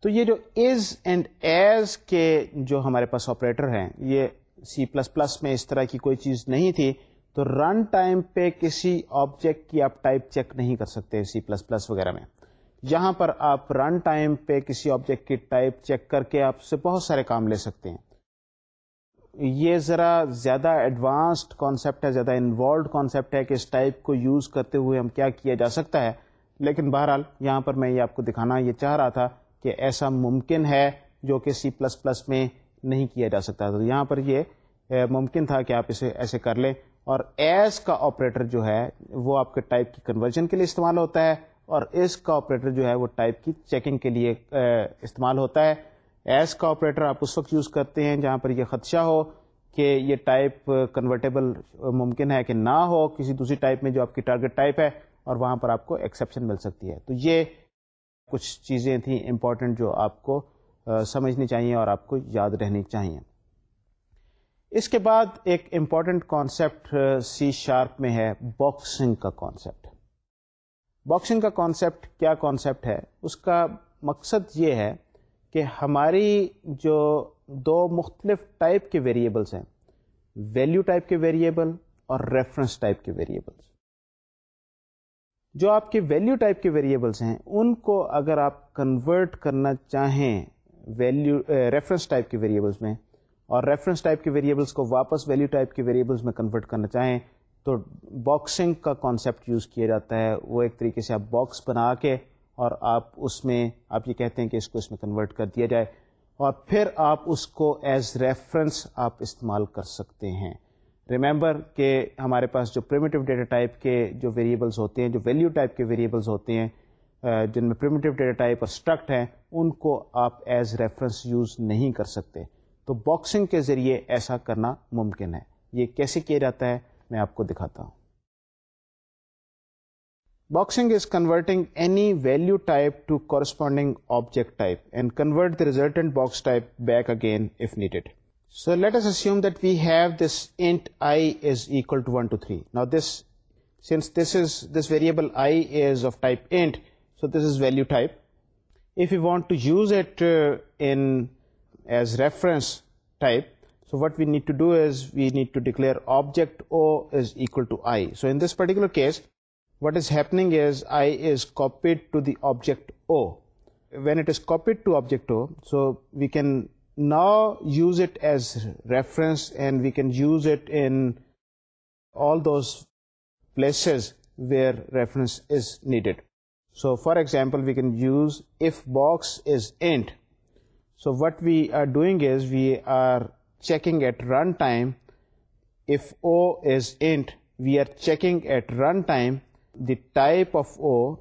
Speaker 1: تو یہ جو is and as کے جو ہمارے پاس آپریٹر ہیں یہ سی پلس پلس میں اس طرح کی کوئی چیز نہیں تھی تو رن ٹائم پہ کسی آبجیکٹ کی آپ ٹائپ چیک نہیں کر سکتے سی پلس پلس وغیرہ میں یہاں پر آپ رن ٹائم پہ کسی آبجیکٹ کی ٹائپ چیک کر کے آپ سے بہت سارے کام لے سکتے ہیں یہ ذرا زیادہ ایڈوانسڈ کانسیپٹ ہے زیادہ انوالوڈ کانسیپٹ ہے کہ اس ٹائپ کو یوز کرتے ہوئے ہم کیا کیا جا سکتا ہے لیکن بہرحال یہاں پر میں یہ آپ کو دکھانا یہ چاہ رہا تھا کہ ایسا ممکن ہے جو کہ سی پلس پلس میں نہیں کیا جا سکتا تو یہاں پر یہ ممکن تھا کہ آپ اسے ایسے کر لیں اور ایز کا آپریٹر جو ہے وہ آپ کے ٹائپ کی کنورژن کے لیے استعمال ہوتا ہے اور اس کا آپریٹر جو ہے وہ ٹائپ کی چیکنگ کے لیے uh, استعمال ہوتا ہے ایز کا آپریٹر آپ اس وقت یوز کرتے ہیں جہاں پر یہ خدشہ ہو کہ یہ ٹائپ کنورٹیبل uh, uh, ممکن ہے کہ نہ ہو کسی دوسری ٹائپ میں جو آپ کی ٹارگیٹ ٹائپ ہے اور وہاں پر آپ کو ایکسیپشن مل سکتی ہے تو یہ کچھ چیزیں تھیں امپورٹنٹ جو آپ کو سمجھنی چاہیے اور آپ کو یاد رہنی چاہیے اس کے بعد ایک امپورٹنٹ کانسیپٹ سی شارپ میں ہے باکسنگ کا کانسیپٹ باکسنگ کا کانسیپٹ کیا کانسیپٹ ہے اس کا مقصد یہ ہے کہ ہماری جو دو مختلف ٹائپ کے ویریبلس ہیں ویلیو ٹائپ کے ویریبل اور ریفرنس ٹائپ کے ویریبلس جو آپ کے ویلیو ٹائپ کے ویریبلس ہیں ان کو اگر آپ کنورٹ کرنا چاہیں ویلیو ریفرنس ٹائپ کے ویریبلس میں اور ریفرنس ٹائپ کے ویریبلس کو واپس ویلیو ٹائپ کے ویریبلس میں کنورٹ کرنا چاہیں تو باکسنگ کا کانسیپٹ یوز کیا جاتا ہے وہ ایک طریقے سے آپ باکس بنا کے اور آپ اس میں آپ یہ کہتے ہیں کہ اس کو اس میں کنورٹ کر دیا جائے اور پھر آپ اس کو ایز ریفرنس آپ استعمال کر سکتے ہیں ریممبر کہ ہمارے پاس جو پریمیٹیو ڈیٹا ٹائپ کے جو ویریبلس ہوتے ہیں جو ویلیو ٹائپ کے ویریبلس ہوتے ہیں جن میں پریمیٹیو ڈیٹا ٹائپ اور اسٹرکٹ ہیں ان کو آپ ایز ریفرنس یوز نہیں کر سکتے تو باکسنگ کے ذریعے ایسا کرنا ممکن ہے یہ کیسے کیا جاتا ہے میں آپ کو دکھاتا ہوں boxing is converting any value type to corresponding object type and convert the resultant box type back again if needed so let's assume that we have this int i is equal to one two three نا this since this is this variable i is of type int so this is value type if you want to use it uh, in as reference type. So what we need to do is we need to declare object O is equal to I. So in this particular case, what is happening is I is copied to the object O. When it is copied to object O, so we can now use it as reference, and we can use it in all those places where reference is needed. So for example, we can use if box is int, so what we are doing is we are checking at runtime, if O is int, we are checking at runtime the type of O,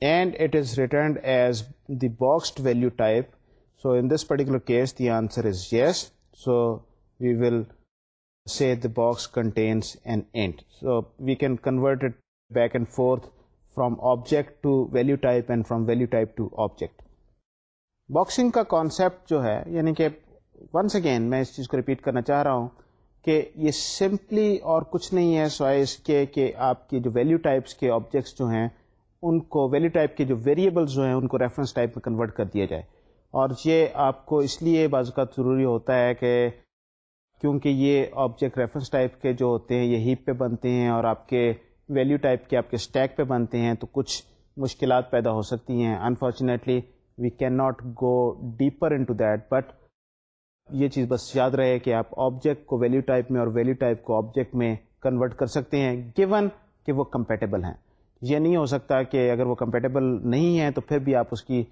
Speaker 1: and it is returned as the boxed value type. So in this particular case the answer is yes, so we will say the box contains an int. So we can convert it back and forth from object to value type and from value type to object. Boxing کا concept جو ہے یعنی کہ once again میں اس چیز کو repeat کرنا چاہ رہا ہوں کہ یہ سمپلی اور کچھ نہیں ہے سوائے اس کے کہ آپ کی جو ویلیو ٹائپس کے آبجیکٹس جو ہیں ان کو ویلیو ٹائپ کے جو ویریبلز جو ہیں ان کو ریفرنس ٹائپ میں کنورٹ کر دیا جائے اور یہ آپ کو اس لیے بعض اوقات ضروری ہوتا ہے کہ کیونکہ یہ آبجیکٹ ریفرنس ٹائپ کے جو ہوتے ہیں یہ ہیپ پہ بنتے ہیں اور آپ کے ویلیو ٹائپ کے آپ کے اسٹیک پہ بنتے ہیں تو کچھ مشکلات پیدا ہو سکتی ہیں unfortunately we can not go deeper into that but یہ چیز بس یاد رہے کہ آپ آبجیکٹ کو ویلیو ٹائپ میں اور ویلیو ٹائپ کو آبجیکٹ میں کنورٹ کر سکتے ہیں گیون کہ وہ کمپیٹیبل ہیں یہ نہیں ہو سکتا کہ اگر وہ کمپیٹیبل نہیں ہیں تو پھر بھی آپ اس کی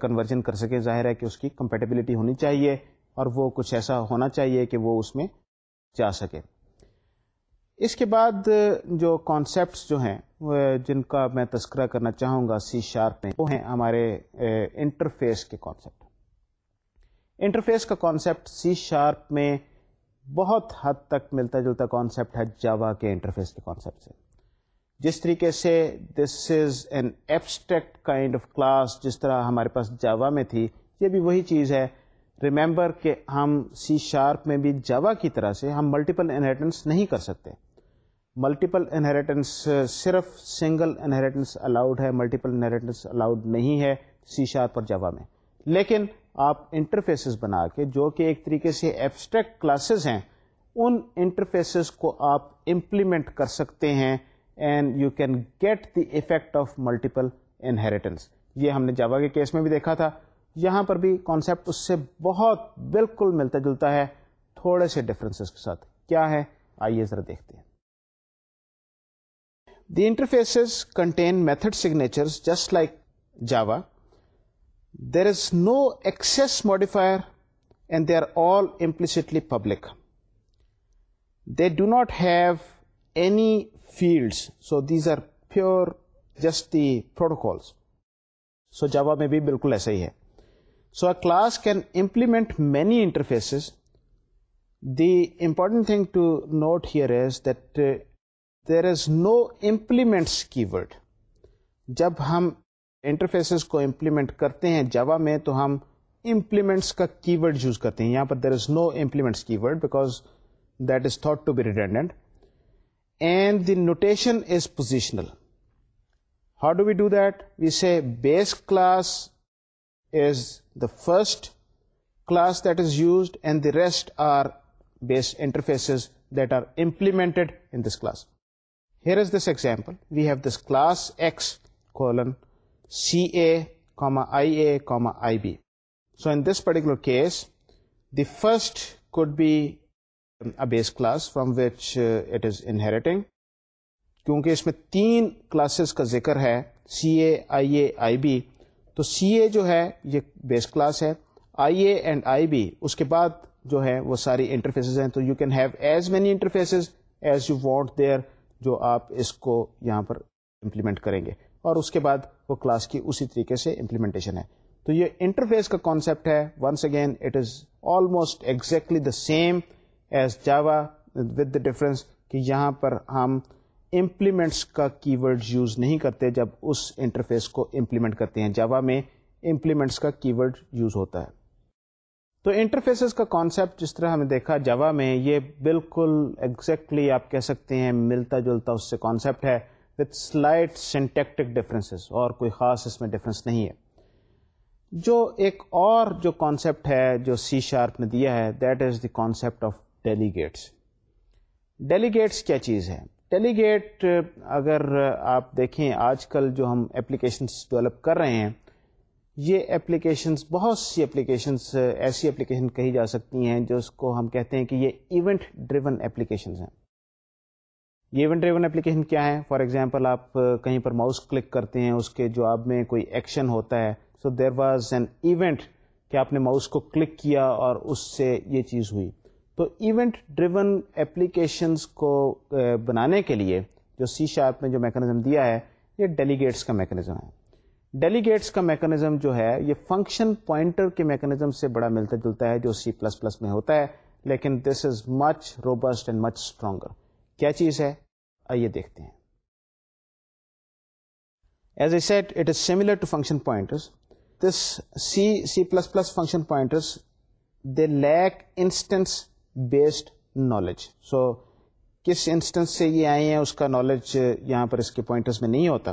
Speaker 1: کنورژن کر سکیں ظاہر ہے کہ اس کی کمپیٹیبلٹی ہونی چاہیے اور وہ کچھ ایسا ہونا چاہیے کہ وہ اس میں جا سکے اس کے بعد جو کانسیپٹس جو ہیں جن کا میں تذکرہ کرنا چاہوں گا سی شارپ میں وہ ہیں ہمارے انٹرفیس کے کانسیپٹ انٹرفیس کا کانسیپٹ سی شارپ میں بہت حد تک ملتا جلتا کانسیپٹ ہے جاوا کے انٹرفیس کے کانسیپٹ سے جس طریقے سے this is an abstract kind of class جس طرح ہمارے پاس جاوا میں تھی یہ بھی وہی چیز ہے ریمبر کہ ہم سی شارپ میں بھی جوا کی طرح سے ہم ملٹیپل انہیریٹنس نہیں کر سکتے ملٹیپل انہیریٹنس uh, صرف سنگل انہیریٹنس الاؤڈ ہے ملٹیپل انہیریٹنس الاؤڈ نہیں ہے سی شارپ اور جوا میں لیکن آپ انٹرفیسز بنا کے جو کہ ایک طریقے سے ایبسٹریکٹ کلاسز ہیں ان انٹرفیسز کو آپ امپلیمنٹ کر سکتے ہیں and you can get the effect of multiple inheritance یہ ہم نے جوا کے کیس میں بھی دیکھا تھا یہاں پر بھی کانسیپٹ اس سے بہت بالکل ملتا جلتا ہے تھوڑے سے ڈفرینس کے ساتھ کیا ہے آئیے ذرا دیکھتے ہیں the interface contain method signature just like Java there is no access modifier and they are all implicitly public they do not have any fields so these are pure just the protocols so Java میں بھی بالکل ایسا ہی ہے so a class can implement many interfaces the important thing to note here there is no implements keyword جب ہم interfaces کو implement کرتے ہیں جوا میں تو ہم امپلیمنٹس کا کی ورڈ یوز کرتے ہیں یہاں پر there is no implements keyword because that is thought to be redundant and the notation is positional how do we do that we say base class is first class does use and the rest are base interface that are implement in this class here is this example we have this class C A comma I A comma I B so in this particular case the first kid base class from which it is inheriting کیونکہ اس میں تین classes کا ذکر ہے سی اے آئی اے آئی be تو سی اے جو ہے یہ بیس کلاس ہے آئی اے اینڈ آئی بی اس کے بعد جو ہے وہ ساری انٹرفیسز ہیں تو you can have as many interfaces as you want there جو آپ اس کو یہاں پر امپلیمنٹ کریں گے اور اس کے بعد وہ کلاس کی اسی طریقے سے امپلیمنٹیشن ہے تو یہ انٹرفیس کا کانسیپٹ ہے once again it is almost exactly the same as Java with the difference کہ یہاں پر ہم امپلیمنٹس کا کی ورڈ یوز نہیں کرتے جب اس انٹرفیس کو امپلیمنٹ کرتے ہیں جاوا میں امپلیمنٹس کا کی ورڈ یوز ہوتا ہے تو انٹرفیسز کا کانسیپٹ جس طرح ہم نے دیکھا جوا میں یہ بالکل ایگزیکٹلی آپ کہہ سکتے ہیں ملتا جلتا اس سے کانسیپٹ ہے وتھ سلائٹ سینٹیکٹک ڈفرینسز اور کوئی خاص اس میں ڈفرینس نہیں ہے جو ایک اور جو کانسیپٹ ہے جو سی شارپ نے دیا ہے that is the concept of delegates delegates کیا چیز ہے ٹیلیگیٹ اگر آپ دیکھیں آج کل جو ہم ایپلیکیشنس ڈیولپ کر رہے ہیں یہ ایپلیکیشنس بہت سی ایپلیکیشنس ایسی ایپلیکیشن کہی جا سکتی ہیں جو اس کو ہم کہتے ہیں کہ یہ ایونٹ ڈریون ایپلیکیشنس ہیں یہ ایونٹ ڈریون ایپلیکیشن کیا ہے فار ایگزامپل آپ کہیں پر ماؤس کلک کرتے ہیں اس کے جو آپ میں کوئی ایکشن ہوتا ہے so there was an event کہ آپ نے ماؤس کو کلک کیا اور اس سے یہ چیز ہوئی تو ایونٹ ڈریون ایپلیکیشنس کو بنانے کے لیے جو سی شارپ نے جو میکانزم دیا ہے یہ ڈیلیگیٹس کا میکانزم ہے ڈیلیگیٹس کا میکانزم جو ہے یہ فنکشن پوائنٹر کے میکنزم سے بڑا ملتا جلتا ہے جو سی پلس پلس میں ہوتا ہے لیکن this is much robust and much stronger کیا چیز ہے آئیے دیکھتے ہیں as I said it similar to function pointers this C C plus plus function pointers they lack instance based knowledge so کس انسٹنس سے یہ آئے ہیں اس کا نالج یہاں پر اس کے پوائنٹس میں نہیں ہوتا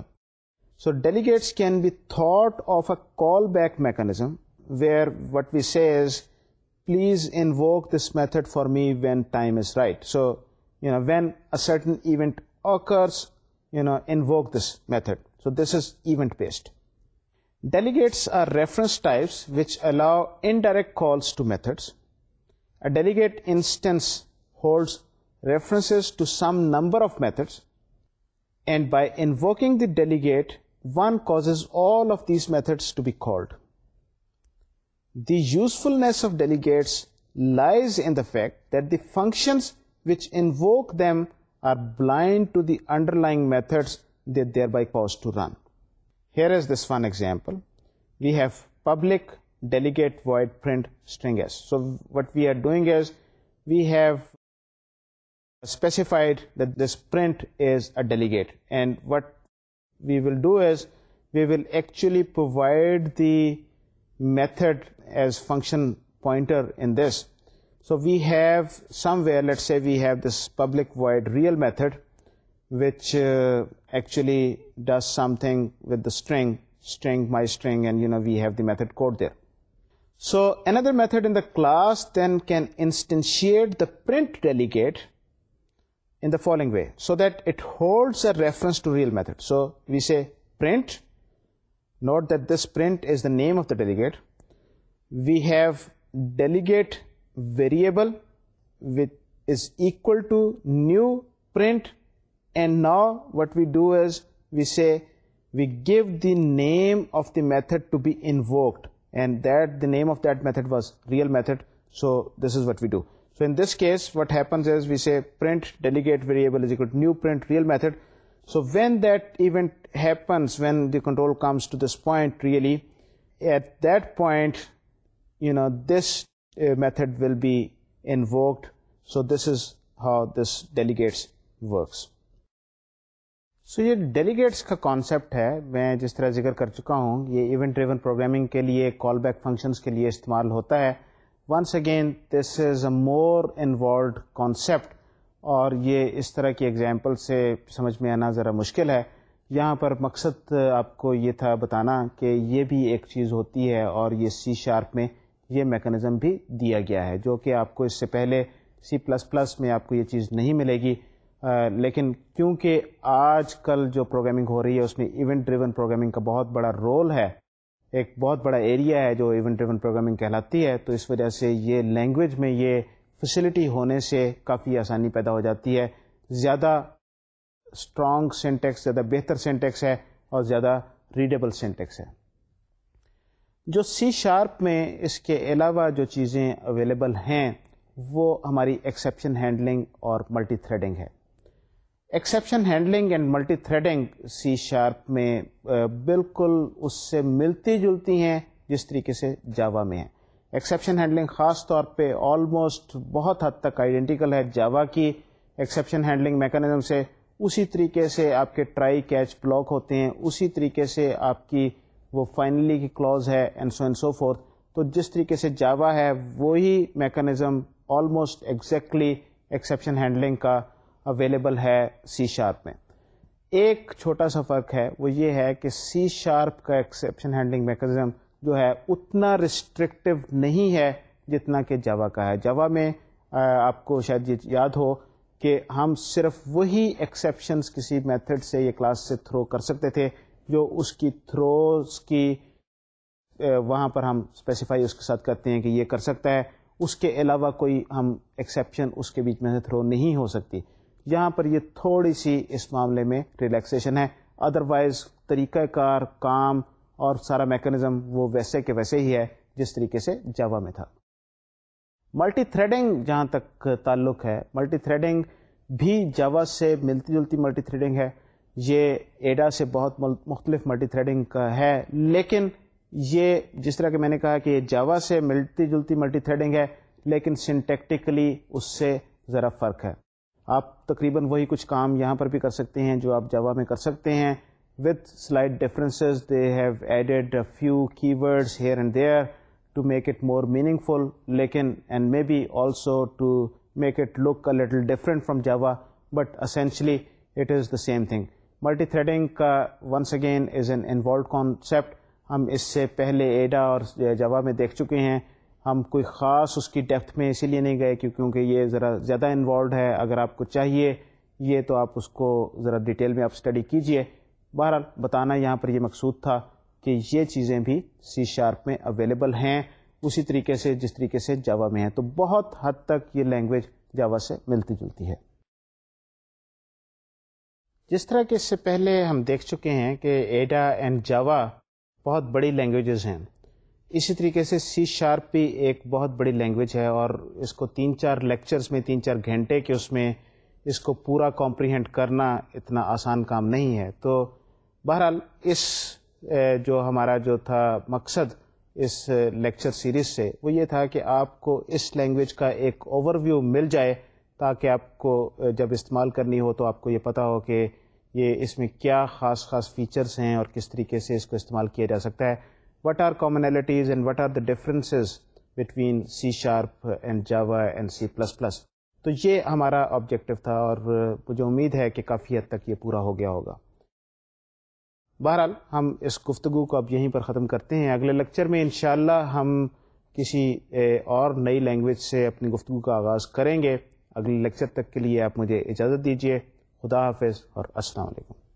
Speaker 1: so delegates can be thought of a call back mechanism where what we says please invoke this method for me when time is right so you know when a certain event occurs you know invoke this method so this is event based delegates are reference types which allow indirect calls to methods A delegate instance holds references to some number of methods, and by invoking the delegate, one causes all of these methods to be called. The usefulness of delegates lies in the fact that the functions which invoke them are blind to the underlying methods they thereby cause to run. Here is this one example. We have public delegate void print string s. So what we are doing is we have specified that this print is a delegate, and what we will do is we will actually provide the method as function pointer in this. So we have somewhere, let's say we have this public void real method which uh, actually does something with the string my string, and we have the method code there. So another method in the class then can instantiate the print delegate in the following way, so that it holds a reference to real method. So we say print, note that this print is the name of the delegate. We have delegate variable which is equal to new print, and now what we do is we say we give the name of the method to be invoked and that the name of that method was real method. So this is what we do. So in this case, what happens is we say print delegate variable is equal to new print real method. So when that event happens, when the control comes to this point, really, at that point, you know, this uh, method will be invoked. So this is how this delegates works. So یہ delegates کا concept ہے میں جس طرح ذکر کر چکا ہوں یہ ایونٹ ریون پروگرامنگ کے لیے کال بیک فنکشنس کے لیے استعمال ہوتا ہے once again this is a more involved concept اور یہ اس طرح کی ایگزامپل سے سمجھ میں آنا ذرا مشکل ہے یہاں پر مقصد آپ کو یہ تھا بتانا کہ یہ بھی ایک چیز ہوتی ہے اور یہ سی شارپ میں یہ میکنزم بھی دیا گیا ہے جو کہ آپ کو اس سے پہلے سی پلس پلس میں آپ کو یہ چیز نہیں ملے گی لیکن کیونکہ آج کل جو پروگرامنگ ہو رہی ہے اس میں ایونٹ ڈریون پروگرامنگ کا بہت بڑا رول ہے ایک بہت بڑا ایریا ہے جو ایونٹ ڈریون پروگرامنگ کہلاتی ہے تو اس وجہ سے یہ لینگویج میں یہ فیسلٹی ہونے سے کافی آسانی پیدا ہو جاتی ہے زیادہ اسٹرانگ سینٹیکس زیادہ بہتر سینٹیکس ہے اور زیادہ ریڈیبل سینٹیکس ہے جو سی شارپ میں اس کے علاوہ جو چیزیں اویلیبل ہیں وہ ہماری ایکسیپشن ہینڈلنگ اور ملٹی تھریڈنگ ہے exception handling and multi threading C sharp میں بالکل اس سے ملتی جلتی ہیں جس طریقے سے جاوا میں ہیں ایکسیپشن ہینڈلنگ خاص طور پہ آلموسٹ بہت حد تک آئیڈینٹیکل ہے جاوا کی ایکسیپشن ہینڈلنگ میکانزم سے اسی طریقے سے آپ کے ٹرائی کیچ بلاک ہوتے ہیں اسی طریقے سے آپ کی وہ فائنلی کی کلوز ہے and so and so forth تو جس طریقے سے جاوا ہے وہی mechanism almost exactly exception handling کا اویلیبل ہے سی شارپ میں ایک چھوٹا سا فرق ہے وہ یہ ہے کہ سی شارپ کا ایکسیپشن ہینڈلنگ میکنزم جو ہے اتنا ریسٹرکٹیو نہیں ہے جتنا کہ جوا کا ہے جوا میں آپ کو شاید یہ یاد ہو کہ ہم صرف وہی ایکسیپشنس کسی میتھڈ سے یا کلاس سے تھرو کر سکتے تھے جو اس کی تھروز کی وہاں پر ہم اسپیسیفائی اس کے ساتھ کرتے ہیں کہ یہ کر سکتا ہے اس کے علاوہ کوئی ہم ایکسیپشن اس کے بیچ میں سے تھرو نہیں ہو سکتی یہاں پر یہ تھوڑی سی اس معاملے میں ریلیکسیشن ہے ادروائز طریقہ کار کام اور سارا میکانزم وہ ویسے کے ویسے ہی ہے جس طریقے سے جاوا میں تھا ملٹی تھریڈنگ جہاں تک تعلق ہے ملٹی تھریڈنگ بھی جاوا سے ملتی جلتی ملٹی تھریڈنگ ہے یہ ایڈا سے بہت مختلف ملٹی تھریڈنگ ہے لیکن یہ جس طرح کہ میں نے کہا کہ یہ جاوا سے ملتی جلتی ملٹی تھریڈنگ ہے لیکن سنٹیکٹیکلی اس سے ذرا فرق ہے آپ تقریباً وہی کچھ کام یہاں پر بھی کر سکتے ہیں جو آپ جوا میں کر سکتے ہیں with slight differences they have added a few keywords here and there to make it more meaningful لیکن and maybe also to make it look little different from Java but essentially it is the same thing multi threading کا once again is an involve concept ہم اس سے پہلے ایڈا اور جوا میں دیکھ چکے ہیں ہم کوئی خاص اس کی ڈیپتھ میں اسی لیے نہیں گئے کیونکہ یہ ذرا زیادہ انوالوڈ ہے اگر آپ کو چاہیے یہ تو آپ اس کو ذرا ڈیٹیل میں آپ اسٹڈی کیجئے بہرحال بتانا یہاں پر یہ مقصود تھا کہ یہ چیزیں بھی سی شارپ میں اویلیبل ہیں اسی طریقے سے جس طریقے سے جاوا میں ہیں تو بہت حد تک یہ لینگویج جاوا سے ملتی جلتی ہے جس طرح کہ اس سے پہلے ہم دیکھ چکے ہیں کہ ایڈا اینڈ جاوا بہت بڑی لینگویجز ہیں اسی طریقے سے سی شارپ بھی ایک بہت بڑی لینگویج ہے اور اس کو تین چار لیکچرز میں تین چار گھنٹے کے اس میں اس کو پورا کمپریہنڈ کرنا اتنا آسان کام نہیں ہے تو بہرحال اس جو ہمارا جو تھا مقصد اس لیکچر سیریز سے وہ یہ تھا کہ آپ کو اس لینگویج کا ایک اوور ویو مل جائے تاکہ آپ کو جب استعمال کرنی ہو تو آپ کو یہ پتہ ہو کہ یہ اس میں کیا خاص خاص فیچرز ہیں اور کس طریقے سے اس کو استعمال کیا جا سکتا ہے what are are and what are C between C sharp and Java تو یہ ہمارا آبجیکٹو تھا اور مجھے امید ہے کہ کافی حد تک یہ پورا ہو گیا ہوگا بہرحال ہم اس گفتگو کو اب یہیں پر ختم کرتے ہیں اگلے لیکچر میں انشاءاللہ ہم کسی اور نئی لینگویج سے اپنی گفتگو کا آغاز کریں گے اگلے لیکچر تک کے لیے آپ مجھے اجازت خدا حافظ اور السلام علیکم